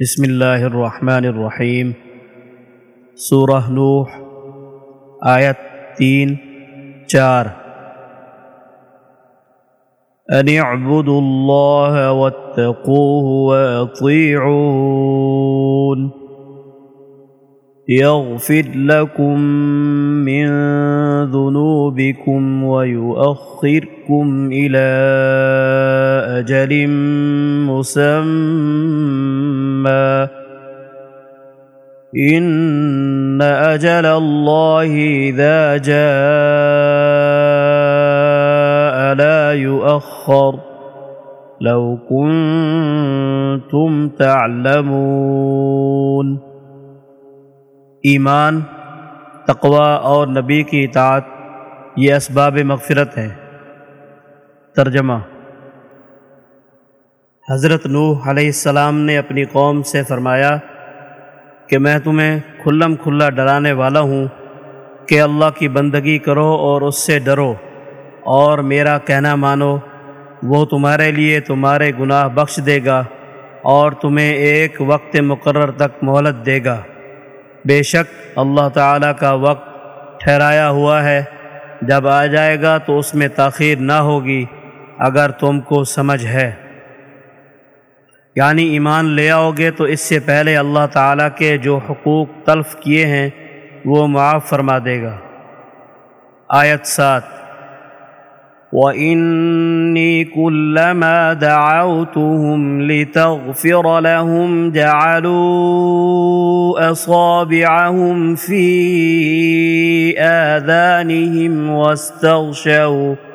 بسم اللہ الرحمن الرحیم۔ سورہ نوح، آیت تین، چار۔ ان اعبدوا اللہ واتقوه واطیعون يغفر لكم من ذنوبكم ويؤخركم إلى أجل مسمى۔ إن أجل الله إذا جاء لا يؤخر لو كنتم تعلمون ایمان، تقوی اور نبی کی اطاعت، یہ اسباب مغفرت ہیں ترجمہ حضرت نوح علیہ السلام نے اپنی قوم سے فرمایا کہ میں تمہیں کھلم کھلا ڈرانے والا ہوں کہ اللہ کی بندگی کرو اور اس سے ڈرو اور میرا کہنا مانو، وہ تمہارے لیے تمہارے گناہ بخش دے گا اور تمہیں ایک وقت مقرر تک مہلت دے گا۔ بے شک اللہ تعالیٰ کا وقت ٹھہرایا ہوا ہے۔ جب آ جائے گا تو اس میں تاخیر نہ ہوگی، اگر تم کو سمجھ ہے۔ یعنی ایمان لے آؤ گے تو اس سے پہلے اللہ تعالیٰ کے جو حقوق تلف کیے ہیں، وہ معاف فرما دے گا۔ آیت سات۔ وَإِنِّي كُلَّمَا دَعَوْتُهُمْ لِتَغْفِرَ لَهُمْ جَعَلُوا أَصَابِعَهُمْ فِي آذَانِهِمْ وَاسْتَغْشَوْا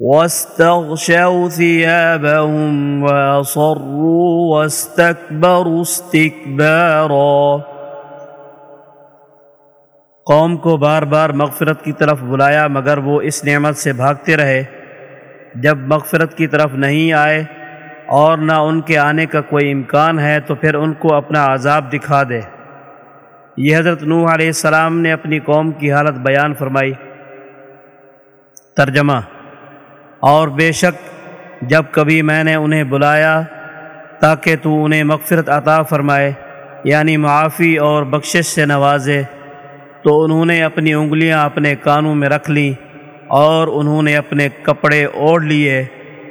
واستغشوا ثيابهم وأصروا واستكبروا استكبارا۔ قوم کو بار بار مغفرت کی طرف بلایا، مگر وہ اس نعمت سے بھاگتے رہے۔ جب مغفرت کی طرف نہیں آئے اور نہ ان کے آنے کا کوئی امکان ہے، تو پھر ان کو اپنا عذاب دکھا دے۔ یہ حضرت نوح علیہ السلام نے اپنی قوم کی حالت بیان فرمائی۔ ترجمہ۔ اور بے شک جب کبھی میں نے انہیں بلایا تاکہ تو انہیں مغفرت عطا فرمائے یعنی معافی اور بخشش سے نوازے، تو انہوں نے اپنی انگلیاں اپنے کانوں میں رکھ لیں اور انہوں نے اپنے کپڑے اوڑھ لیے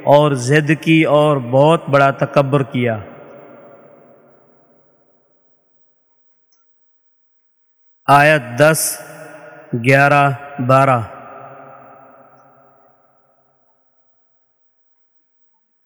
اور ضد کی اور بہت بڑا تکبر کیا۔ آیت دس، گیارہ، بارہ۔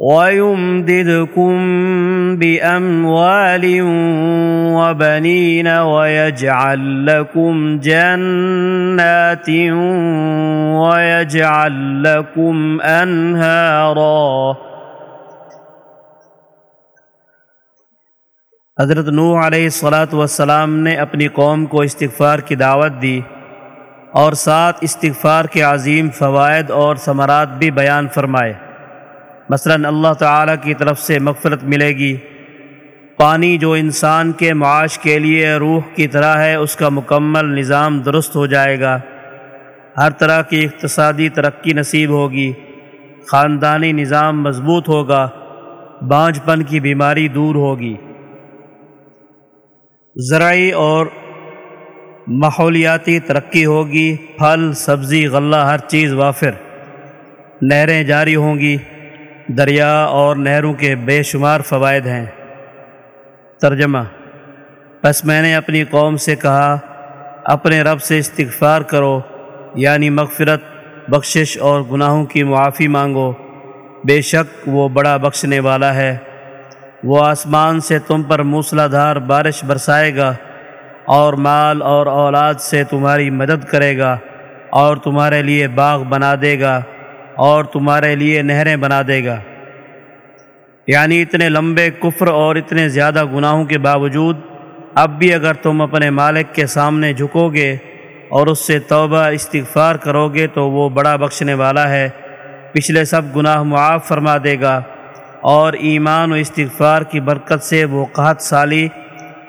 ويمددكم بأموال وبنين ويجعل لكم جنات ويجعل لكم أنهارا حضرت نوح علیہ الصلاۃ والسلام نے اپنی قوم کو استغفار کی دعوت دی اور ساتھ استغفار کے عظیم فوائد اور ثمرات بھی بیان فرمائے۔ مثلا اللہ تعالیٰ کی طرف سے مغفرت ملے گی۔ پانی جو انسان کے معاش کے لیے روح کی طرح ہے، اس کا مکمل نظام درست ہو جائے گا۔ ہر طرح کی اقتصادی ترقی نصیب ہوگی۔ خاندانی نظام مضبوط ہوگا۔ بانجھ پن کی بیماری دور ہوگی۔ زرعی اور ماحولیاتی ترقی ہوگی۔ پھل، سبزی، غلہ، ہر چیز وافر۔ نہریں جاری ہوں گی۔ دریا اور نہروں کے بے شمار فوائد ہیں۔ ترجمہ بس میں نے اپنی قوم سے کہا، اپنے رب سے استغفار کرو یعنی مغفرت، بخشش اور گناہوں کی معافی مانگو۔ بے شک وہ بڑا بخشنے والا ہے۔ وہ آسمان سے تم پر موسلا دھار بارش برسائے گا اور مال اور اولاد سے تمہاری مدد کرے گا اور تمہارے لیے باغ بنا دے گا اور تمہارے لیے نہریں بنا دے گا۔ یعنی اتنے لمبے کفر اور اتنے زیادہ گناہوں کے باوجود اب بھی اگر تم اپنے مالک کے سامنے جھکو گے اور اس سے توبہ استغفار کرو گے تو وہ بڑا بخشنے والا ہے۔ پچھلے سب گناہ معاف فرما دے گا اور ایمان و استغفار کی برکت سے وہ قحط سالی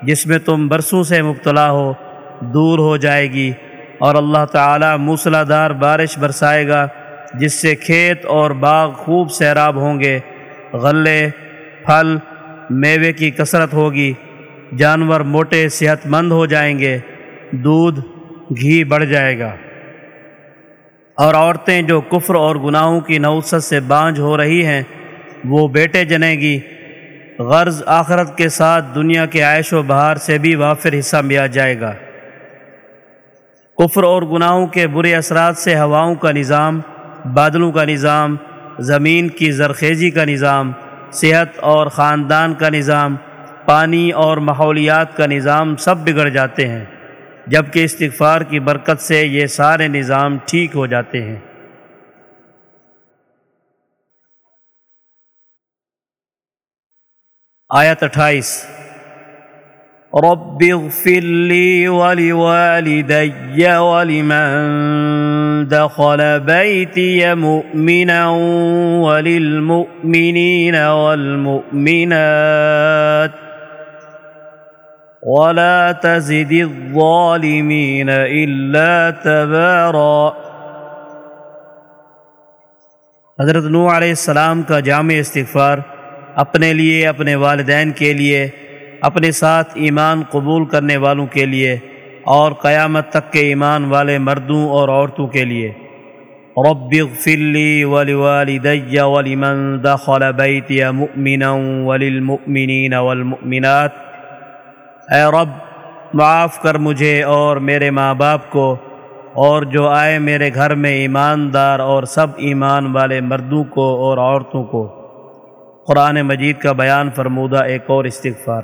جس میں تم برسوں سے مبتلا ہو، دور ہو جائے گی اور اللہ تعالیٰ موسلا دار بارش برسائے گا جس سے کھیت اور باغ خوب سیراب ہوں گے۔ غلے، پھل، میوے کی کثرت ہوگی، جانور موٹے صحت مند ہو جائیں گے، دودھ، گھی بڑھ جائے گا۔ اور عورتیں جو کفر اور گناہوں کی نوست سے بانجھ ہو رہی ہیں، وہ بیٹے جنے گی۔ غرض آخرت کے ساتھ دنیا کے عائش و بہار سے بھی وافر حصہ میا جائے گا۔ کفر اور گناہوں کے برے اثرات سے ہواؤں کا نظام، بادلوں کا نظام زمین کی زرخیزی کا نظام، صحت اور خاندان کا نظام، پانی اور ماحولیات کا نظام سب بگڑ جاتے ہیں، جبکہ استغفار کی برکت سے یہ سارے نظام ٹھیک ہو جاتے ہیں۔ آیت اٹھائیس۔ رب اغفر لي ولوالدي ولمن دخل بيتي مؤمنا وللمؤمنين والمؤمنات ولا تزد الظالمين إلا تبارا حضرت نوح علیہ السلام کا جامع استغفار اپنے لیے، اپنے والدین کے لیے، اپنے ساتھ ایمان قبول کرنے والوں کے لیے اور قیامت تک کے ایمان والے مردوں اور عورتوں کے لیے۔ رب اغفر لی ولوالدی ولمن دخل بیتی مؤمنا وللمؤمنین والمؤمنات۔ اے رب، معاف کر مجھے اور میرے ماں باپ کو، اور جو آئے میرے گھر میں ایماندار اور سب ایمان والے مردوں کو اور عورتوں کو۔ قرآن مجید کا بیان فرمودہ ایک اور استغفار۔